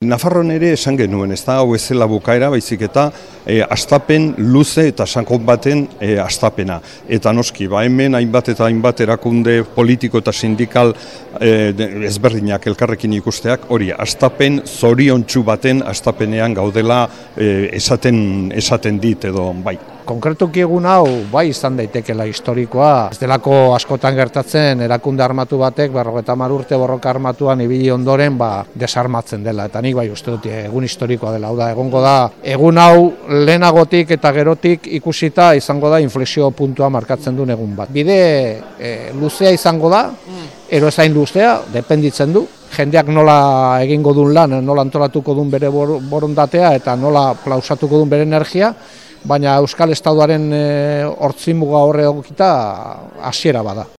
Nafarroan ere esan genuen, ez da, hau ezela bukaera, baizik eta e, astapen luze eta sankon baten e, astapena. Eta noski, ba, hemen hainbat eta hainbat erakunde politiko eta sindikal e, ezberdinak elkarrekin ikusteak, hori, astapen zoriontsu baten astapenean gaudela e, esaten, esaten dit edo bai konkretuki egun hau bai izan daitekela historikoa. Ez delako askotan gertatzen erakunde armatu batek berrogeta urte borroka armatuan ibili ondoren ba, desarmatzen dela. Eta nik bai uste dut egun historikoa dela. Hau da, egongo da, egun hau lehenagotik eta gerotik ikusita izango da inflexio puntua markatzen duen egun bat. Bide e, luzea izango da, ero ezain luzea, dependitzen du, jendeak nola egingo duen lan, nola antolatuko duen bere borondatea eta nola plausatuko duen bere energia, baina Euskal Estaduaren e, hortzimuga horre egokita hasiera bada.